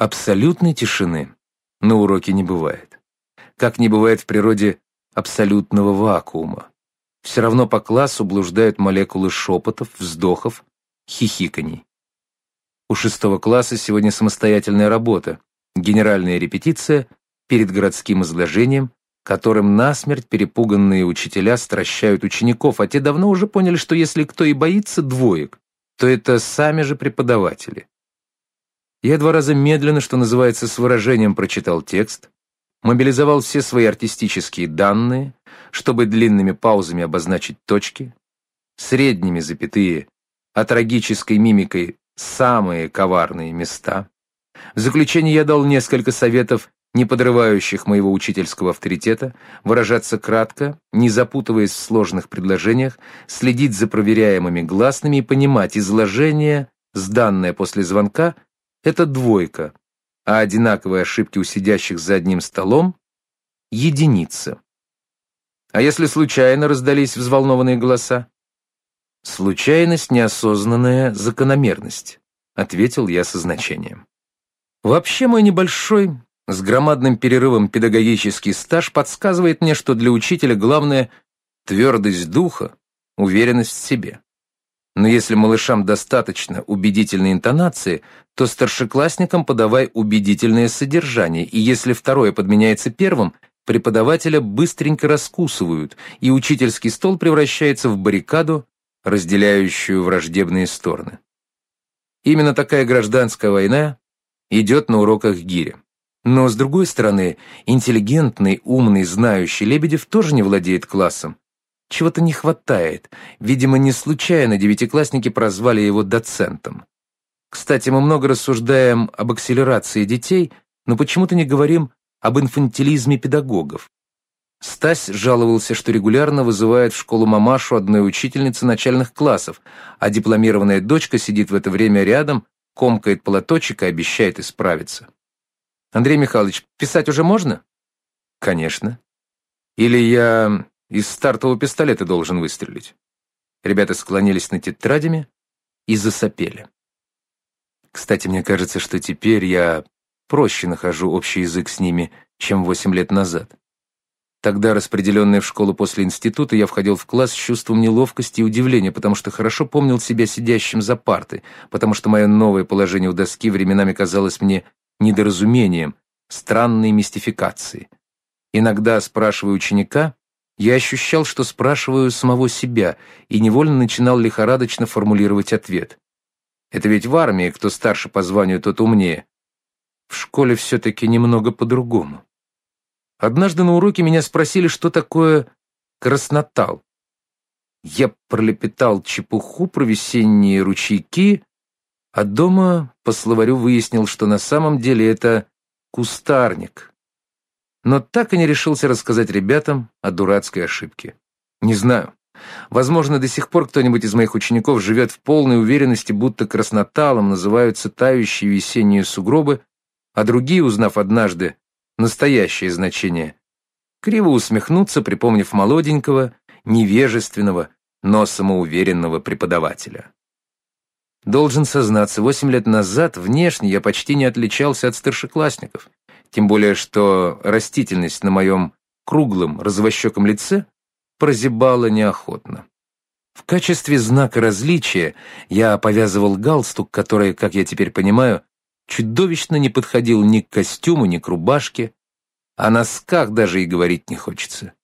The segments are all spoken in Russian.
Абсолютной тишины на уроке не бывает. Как не бывает в природе абсолютного вакуума. Все равно по классу блуждают молекулы шепотов, вздохов, хихиканий. У шестого класса сегодня самостоятельная работа, генеральная репетиция перед городским изложением, которым насмерть перепуганные учителя стращают учеников, а те давно уже поняли, что если кто и боится двоек, то это сами же преподаватели. Я два раза медленно, что называется, с выражением прочитал текст, мобилизовал все свои артистические данные, чтобы длинными паузами обозначить точки, средними запятые, а трагической мимикой самые коварные места. В заключение я дал несколько советов, не подрывающих моего учительского авторитета, выражаться кратко, не запутываясь в сложных предложениях, следить за проверяемыми гласными и понимать изложение, сданное после звонка, это двойка, а одинаковые ошибки у сидящих за одним столом — единица. А если случайно раздались взволнованные голоса? Случайность — неосознанная закономерность, ответил я со значением. Вообще мой небольшой, с громадным перерывом педагогический стаж подсказывает мне, что для учителя главное — твердость духа, уверенность в себе. Но если малышам достаточно убедительной интонации, то старшеклассникам подавай убедительное содержание, и если второе подменяется первым, преподавателя быстренько раскусывают, и учительский стол превращается в баррикаду, разделяющую враждебные стороны. Именно такая гражданская война идет на уроках гири. Но, с другой стороны, интеллигентный, умный, знающий Лебедев тоже не владеет классом, чего-то не хватает. Видимо, не случайно девятиклассники прозвали его доцентом. Кстати, мы много рассуждаем об акселерации детей, но почему-то не говорим об инфантилизме педагогов. Стась жаловался, что регулярно вызывает в школу мамашу одной учительницы начальных классов, а дипломированная дочка сидит в это время рядом, комкает платочек и обещает исправиться. «Андрей Михайлович, писать уже можно?» «Конечно. Или я из стартового пистолета должен выстрелить. Ребята склонились над тетрадями и засопели. Кстати, мне кажется, что теперь я проще нахожу общий язык с ними, чем восемь лет назад. Тогда, распределенный в школу после института, я входил в класс с чувством неловкости и удивления, потому что хорошо помнил себя сидящим за партой, потому что мое новое положение у доски временами казалось мне недоразумением, странной мистификацией. Иногда, спрашивая ученика, я ощущал, что спрашиваю самого себя, и невольно начинал лихорадочно формулировать ответ. Это ведь в армии, кто старше по званию, тот умнее. В школе все-таки немного по-другому. Однажды на уроке меня спросили, что такое краснотал. Я пролепетал чепуху про весенние ручейки, а дома по словарю выяснил, что на самом деле это кустарник, но так и не решился рассказать ребятам о дурацкой ошибке. Не знаю. Возможно, до сих пор кто-нибудь из моих учеников живет в полной уверенности, будто красноталом называются тающие весенние сугробы, а другие, узнав однажды настоящее значение, криво усмехнутся, припомнив молоденького, невежественного, но самоуверенного преподавателя. Должен сознаться, восемь лет назад внешне я почти не отличался от старшеклассников тем более что растительность на моем круглом развощеком лице прозябала неохотно. В качестве знака различия я повязывал галстук, который, как я теперь понимаю, чудовищно не подходил ни к костюму, ни к рубашке, о носках даже и говорить не хочется.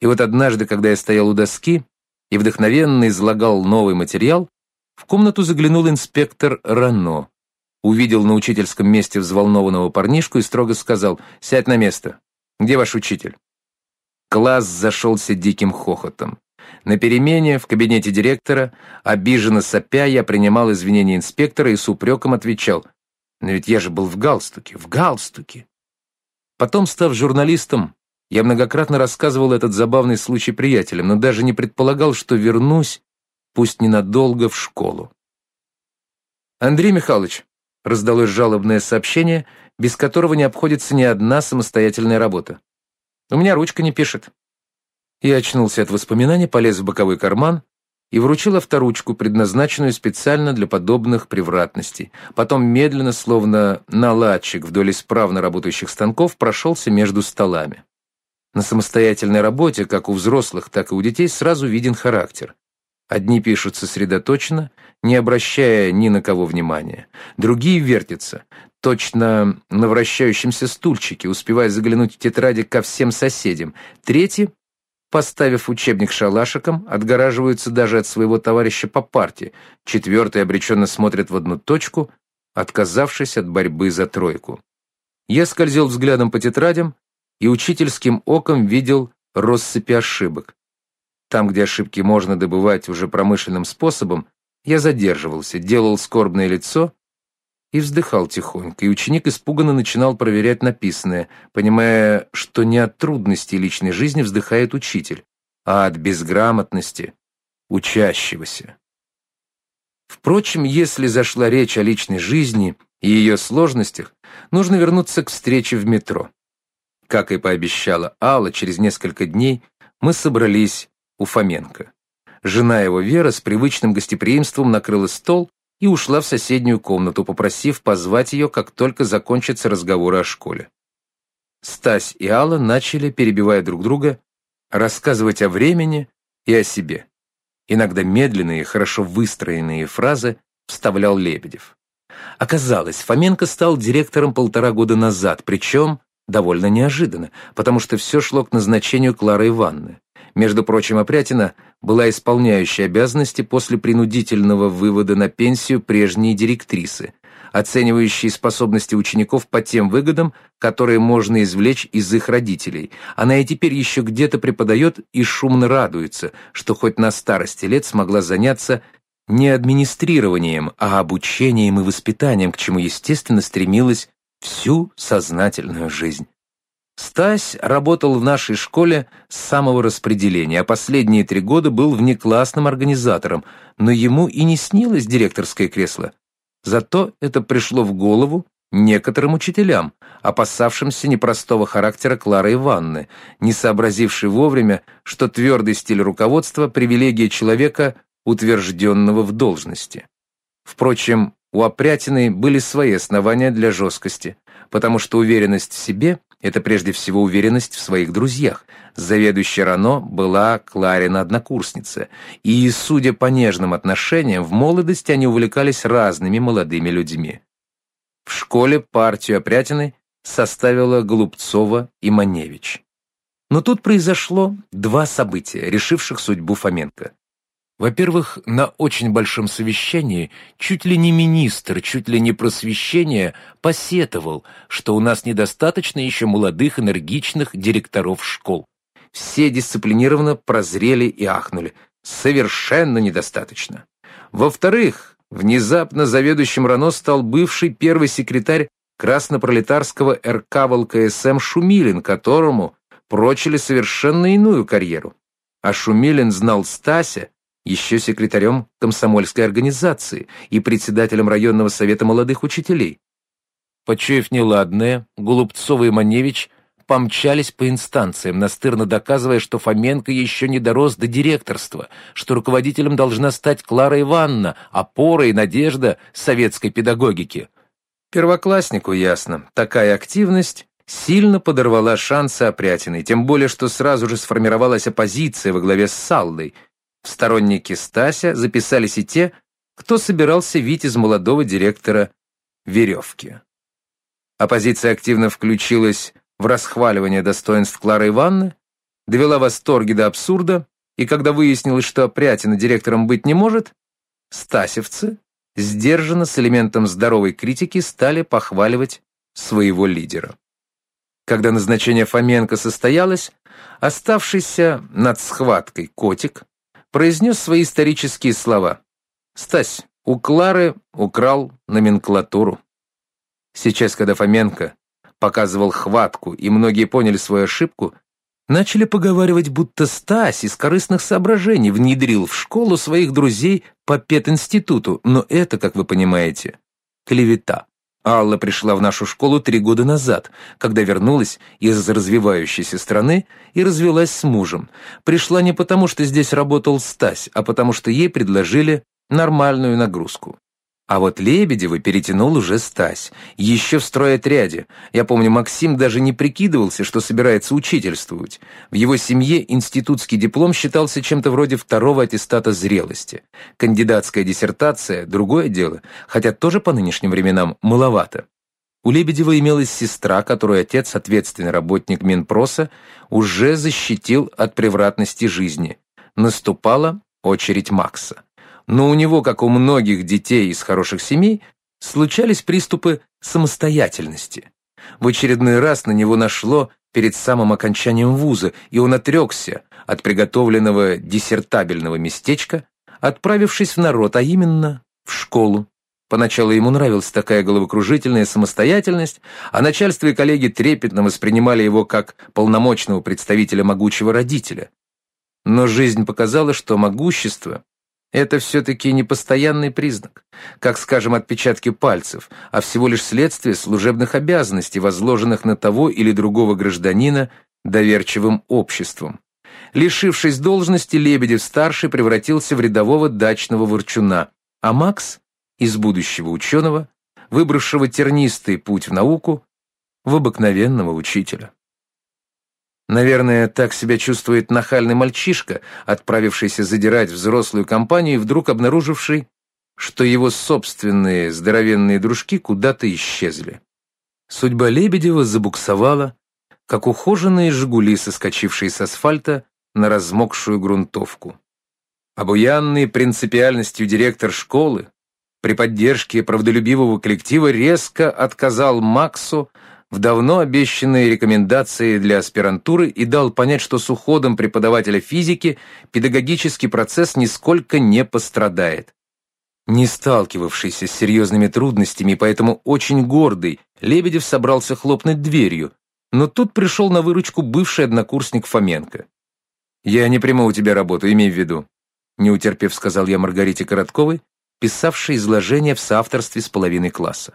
И вот однажды, когда я стоял у доски и вдохновенно излагал новый материал, в комнату заглянул инспектор Рано, увидел на учительском месте взволнованного парнишку и строго сказал «Сядь на место. Где ваш учитель?» Класс зашелся диким хохотом. На перемене в кабинете директора, обиженно сопя, я принимал извинения инспектора и с упреком отвечал «Но ведь я же был в галстуке, в галстуке». Потом, став журналистом, я многократно рассказывал этот забавный случай приятелям, но даже не предполагал, что вернусь, пусть ненадолго, в школу. «Андрей Михайлович, раздалось жалобное сообщение, без которого не обходится ни одна самостоятельная работа. «У меня ручка не пишет». Я очнулся от воспоминаний, полез в боковой карман, и вручил авторучку, предназначенную специально для подобных превратностей. Потом медленно, словно наладчик вдоль исправно работающих станков, прошелся между столами. На самостоятельной работе, как у взрослых, так и у детей, сразу виден характер. Одни пишут сосредоточенно, не обращая ни на кого внимания. Другие вертятся, точно на вращающемся стульчике, успевая заглянуть в тетради ко всем соседям. Третьи, поставив учебник шалашиком, отгораживаются даже от своего товарища по парте. Четвертые обреченно смотрят в одну точку, отказавшись от борьбы за тройку. Я скользил взглядом по тетрадям и учительским оком видел россыпи ошибок. Там, где ошибки можно добывать уже промышленным способом, я задерживался, делал скорбное лицо и вздыхал тихонько, и ученик испуганно начинал проверять написанное, понимая, что не от трудностей личной жизни вздыхает учитель, а от безграмотности учащегося. Впрочем, если зашла речь о личной жизни и ее сложностях, нужно вернуться к встрече в метро. Как и пообещала Алла, через несколько дней мы собрались у Фоменко. Жена его Вера с привычным гостеприимством накрыла стол и ушла в соседнюю комнату, попросив позвать ее, как только закончатся разговоры о школе. Стась и Алла начали, перебивая друг друга, рассказывать о времени и о себе. Иногда медленные, хорошо выстроенные фразы вставлял Лебедев. Оказалось, Фоменко стал директором полтора года назад, причем довольно неожиданно, потому что все шло к назначению Клары Ивановны. Между прочим, Опрятина была исполняющей обязанности после принудительного вывода на пенсию прежней директрисы, оценивающей способности учеников по тем выгодам, которые можно извлечь из их родителей. Она и теперь еще где-то преподает и шумно радуется, что хоть на старости лет смогла заняться не администрированием, а обучением и воспитанием, к чему, естественно, стремилась всю сознательную жизнь. Стась работал в нашей школе с самого распределения, а последние три года был внеклассным организатором, но ему и не снилось директорское кресло. Зато это пришло в голову некоторым учителям, опасавшимся непростого характера Клары Ивановны, не сообразившей вовремя, что твердый стиль руководства – привилегия человека, утвержденного в должности. Впрочем, у Опрятиной были свои основания для жесткости, потому что уверенность в себе это прежде всего уверенность в своих друзьях. Заведующая Рано была Кларина однокурсница, и, судя по нежным отношениям, в молодости они увлекались разными молодыми людьми. В школе партию Опрятиной составила Голубцова и Маневич. Но тут произошло два события, решивших судьбу Фоменко. Во-первых, на очень большом совещании чуть ли не министр, чуть ли не просвещение посетовал, что у нас недостаточно еще молодых энергичных директоров школ. Все дисциплинированно прозрели и ахнули. Совершенно недостаточно. Во-вторых, внезапно заведующим РАНО стал бывший первый секретарь краснопролетарского РК ВЛКСМ Шумилин, которому прочили совершенно иную карьеру. А Шумилин знал Стася еще секретарем комсомольской организации и председателем районного совета молодых учителей. Почуяв неладное, Голубцова и Маневич помчались по инстанциям, настырно доказывая, что Фоменко еще не дорос до директорства, что руководителем должна стать Клара Ивановна, опора и надежда советской педагогики. Первокласснику ясно, такая активность сильно подорвала шансы Опрятиной, тем более, что сразу же сформировалась оппозиция во главе с Салдой, в сторонники Стася записались и те, кто собирался вить из молодого директора веревки. Оппозиция активно включилась в расхваливание достоинств Клары Ивановны, довела восторги до абсурда, и когда выяснилось, что Прятина директором быть не может, стасевцы, сдержанно с элементом здоровой критики, стали похваливать своего лидера. Когда назначение Фоменко состоялось, оставшийся над схваткой котик произнес свои исторические слова. «Стась, у Клары украл номенклатуру». Сейчас, когда Фоменко показывал хватку, и многие поняли свою ошибку, начали поговаривать, будто Стась из корыстных соображений внедрил в школу своих друзей по пединституту, но это, как вы понимаете, клевета. Алла пришла в нашу школу три года назад, когда вернулась из развивающейся страны и развелась с мужем. Пришла не потому, что здесь работал Стась, а потому что ей предложили нормальную нагрузку. А вот Лебедева перетянул уже Стась, еще в стройотряде. Я помню, Максим даже не прикидывался, что собирается учительствовать. В его семье институтский диплом считался чем-то вроде второго аттестата зрелости. Кандидатская диссертация – другое дело, хотя тоже по нынешним временам маловато. У Лебедева имелась сестра, которую отец, ответственный работник Минпроса, уже защитил от превратности жизни. Наступала очередь Макса но у него, как у многих детей из хороших семей, случались приступы самостоятельности. В очередной раз на него нашло перед самым окончанием вуза, и он отрекся от приготовленного диссертабельного местечка, отправившись в народ, а именно в школу. Поначалу ему нравилась такая головокружительная самостоятельность, а начальство и коллеги трепетно воспринимали его как полномочного представителя могучего родителя. Но жизнь показала, что могущество это все-таки не постоянный признак, как, скажем, отпечатки пальцев, а всего лишь следствие служебных обязанностей, возложенных на того или другого гражданина доверчивым обществом. Лишившись должности, Лебедев-старший превратился в рядового дачного ворчуна, а Макс — из будущего ученого, выбравшего тернистый путь в науку, в обыкновенного учителя. Наверное, так себя чувствует нахальный мальчишка, отправившийся задирать взрослую компанию и вдруг обнаруживший, что его собственные здоровенные дружки куда-то исчезли. Судьба Лебедева забуксовала, как ухоженные «Жигули», соскочившие с асфальта на размокшую грунтовку. Обуянный принципиальностью директор школы при поддержке правдолюбивого коллектива резко отказал Максу в давно обещанные рекомендации для аспирантуры и дал понять, что с уходом преподавателя физики педагогический процесс нисколько не пострадает. Не сталкивавшийся с серьезными трудностями, поэтому очень гордый, Лебедев собрался хлопнуть дверью, но тут пришел на выручку бывший однокурсник Фоменко. «Я не приму у тебя работу, имей в виду», не утерпев, сказал я Маргарите Коротковой, писавшей изложение в соавторстве с половиной класса.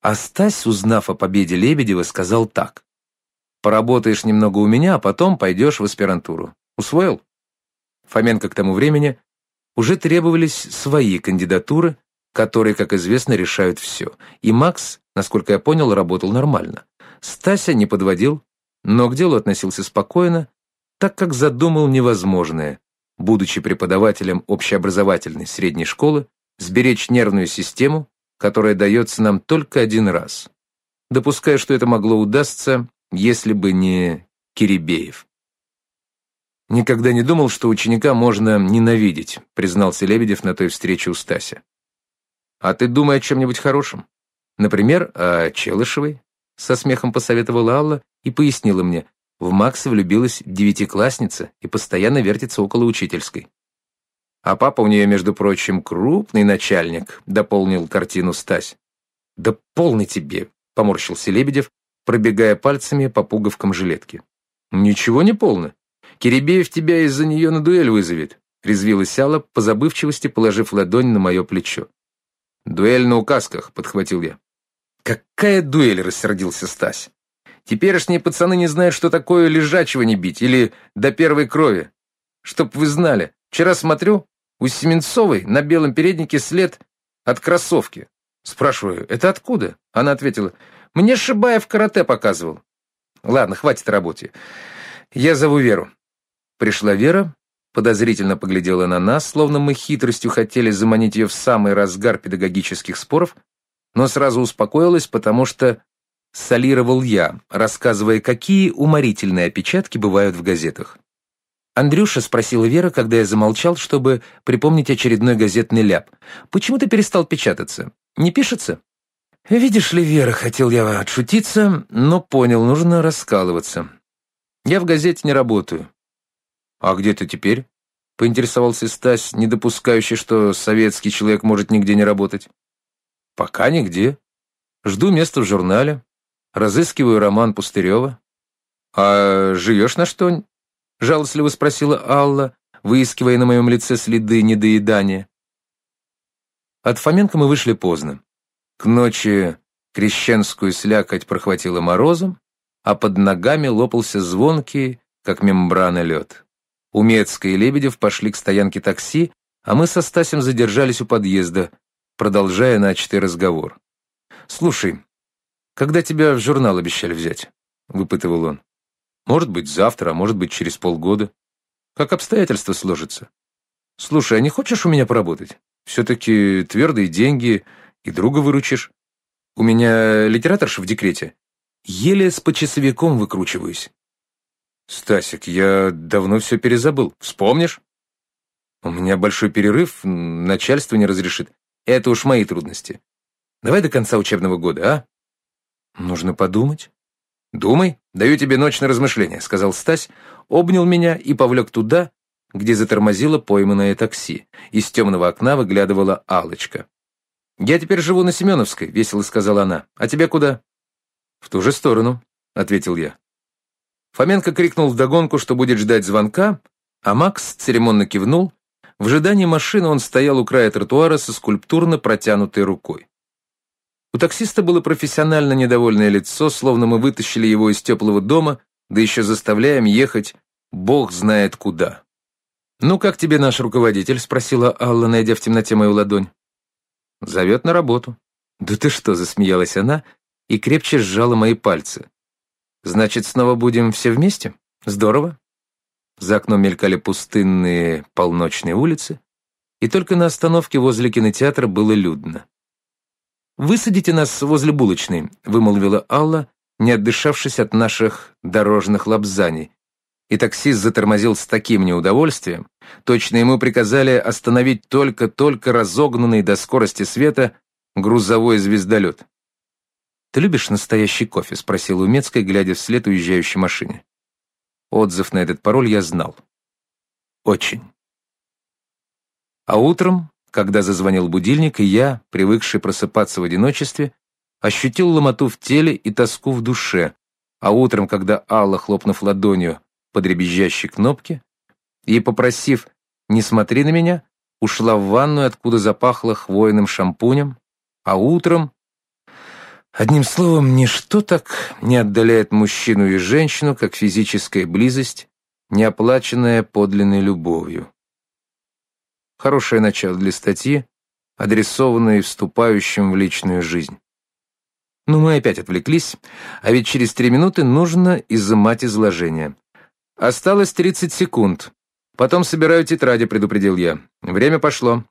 А Стась, узнав о победе Лебедева, сказал так. «Поработаешь немного у меня, а потом пойдешь в аспирантуру. Усвоил?» Фоменко к тому времени уже требовались свои кандидатуры, которые, как известно, решают все. И Макс, насколько я понял, работал нормально. Стася не подводил, но к делу относился спокойно, так как задумал невозможное, будучи преподавателем общеобразовательной средней школы, сберечь нервную систему которое дается нам только один раз. Допускаю, что это могло удастся, если бы не Кирибеев. «Никогда не думал, что ученика можно ненавидеть», признался Лебедев на той встрече у Стася. «А ты думай о чем-нибудь хорошем. Например, о Челышевой?» Со смехом посоветовала Алла и пояснила мне. В Макса влюбилась девятиклассница и постоянно вертится около учительской. А папа у нее, между прочим, крупный начальник», — дополнил картину Стась. «Да полный тебе», — поморщился Лебедев, пробегая пальцами по пуговкам жилетки. «Ничего не полно. Киребеев тебя из-за нее на дуэль вызовет», — резвилась Алла, по забывчивости положив ладонь на мое плечо. «Дуэль на указках», — подхватил я. «Какая дуэль?» — рассердился Стась. «Теперешние пацаны не знают, что такое лежачего не бить или до первой крови. Чтоб вы знали, вчера смотрю, у Семенцовой на белом переднике след от кроссовки. Спрашиваю, это откуда? Она ответила, мне Шибаев карате показывал. Ладно, хватит работе. Я зову Веру. Пришла Вера, подозрительно поглядела на нас, словно мы хитростью хотели заманить ее в самый разгар педагогических споров, но сразу успокоилась, потому что солировал я, рассказывая, какие уморительные опечатки бывают в газетах. «Андрюша», — спросила Вера, когда я замолчал, чтобы припомнить очередной газетный ляп. «Почему ты перестал печататься? Не пишется?» «Видишь ли, Вера, хотел я отшутиться, но понял, нужно раскалываться. Я в газете не работаю». «А где ты теперь?» — поинтересовался Стась, не допускающий, что советский человек может нигде не работать. «Пока нигде. Жду места в журнале. Разыскиваю роман Пустырева. А живешь на что — жалостливо спросила Алла, выискивая на моем лице следы недоедания. От Фоменко мы вышли поздно. К ночи крещенскую слякоть прохватила морозом, а под ногами лопался звонкий, как мембрана, лед. Умецкая и Лебедев пошли к стоянке такси, а мы со Стасем задержались у подъезда, продолжая начатый разговор. «Слушай, когда тебя в журнал обещали взять?» — выпытывал он. «Может быть, завтра, а может быть, через полгода. Как обстоятельства сложатся. Слушай, а не хочешь у меня поработать? Все-таки твердые деньги и друга выручишь. У меня литераторша в декрете. Еле с почасовиком выкручиваюсь. Стасик, я давно все перезабыл. Вспомнишь? У меня большой перерыв, начальство не разрешит. Это уж мои трудности. Давай до конца учебного года, а? Нужно подумать. Думай, даю тебе ночь на размышление, сказал Стась, обнял меня и повлек туда, где затормозило пойманное такси. Из темного окна выглядывала алочка «Я теперь живу на Семеновской», — весело сказала она. «А тебе куда?» «В ту же сторону», — ответил я. Фоменко крикнул вдогонку, что будет ждать звонка, а Макс церемонно кивнул. В ожидании машины он стоял у края тротуара со скульптурно протянутой рукой. У таксиста было профессионально недовольное лицо, словно мы вытащили его из теплого дома, да еще заставляем ехать бог знает куда. «Ну, как тебе наш руководитель?» — спросила Алла, найдя в темноте мою ладонь. «Зовет на работу». «Да ты что?» — засмеялась она и крепче сжала мои пальцы. «Значит, снова будем все вместе? Здорово». За окном мелькали пустынные полночные улицы, и только на остановке возле кинотеатра было людно. «Высадите нас возле булочной», — вымолвила Алла, не отдышавшись от наших дорожных лапзаний, и таксист затормозил с таким неудовольствием, точно ему приказали остановить только-только разогнанный до скорости света грузовой звездолет. «Ты любишь настоящий кофе?» — спросил Умецкая, глядя вслед уезжающей машине. Отзыв на этот пароль я знал. Очень. А утром, когда зазвонил будильник, и я, привыкший просыпаться в одиночестве, ощутил ломоту в теле и тоску в душе, а утром, когда Алла, хлопнув ладонью, по дребезжащей кнопке и, попросив «не смотри на меня», ушла в ванную, откуда запахло хвойным шампунем, а утром... Одним словом, ничто так не отдаляет мужчину и женщину, как физическая близость, неоплаченная подлинной любовью. Хорошее начало для статьи, адресованной вступающим в личную жизнь. Но мы опять отвлеклись, а ведь через три минуты нужно изымать изложение. «Осталось 30 секунд. Потом собираю тетради», — предупредил я. «Время пошло».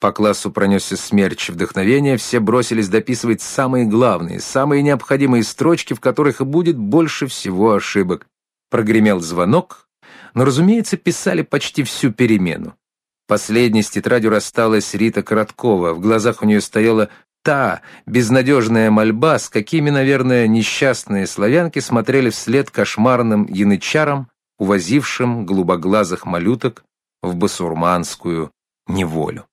По классу пронесся смерч вдохновения, все бросились дописывать самые главные, самые необходимые строчки, в которых и будет больше всего ошибок. Прогремел звонок, но, разумеется, писали почти всю перемену. Последней с тетрадью рассталась Рита Короткова, в глазах у нее стояла та безнадежная мольба, с какими, наверное, несчастные славянки смотрели вслед кошмарным янычарам, увозившим голубоглазых малюток в басурманскую неволю.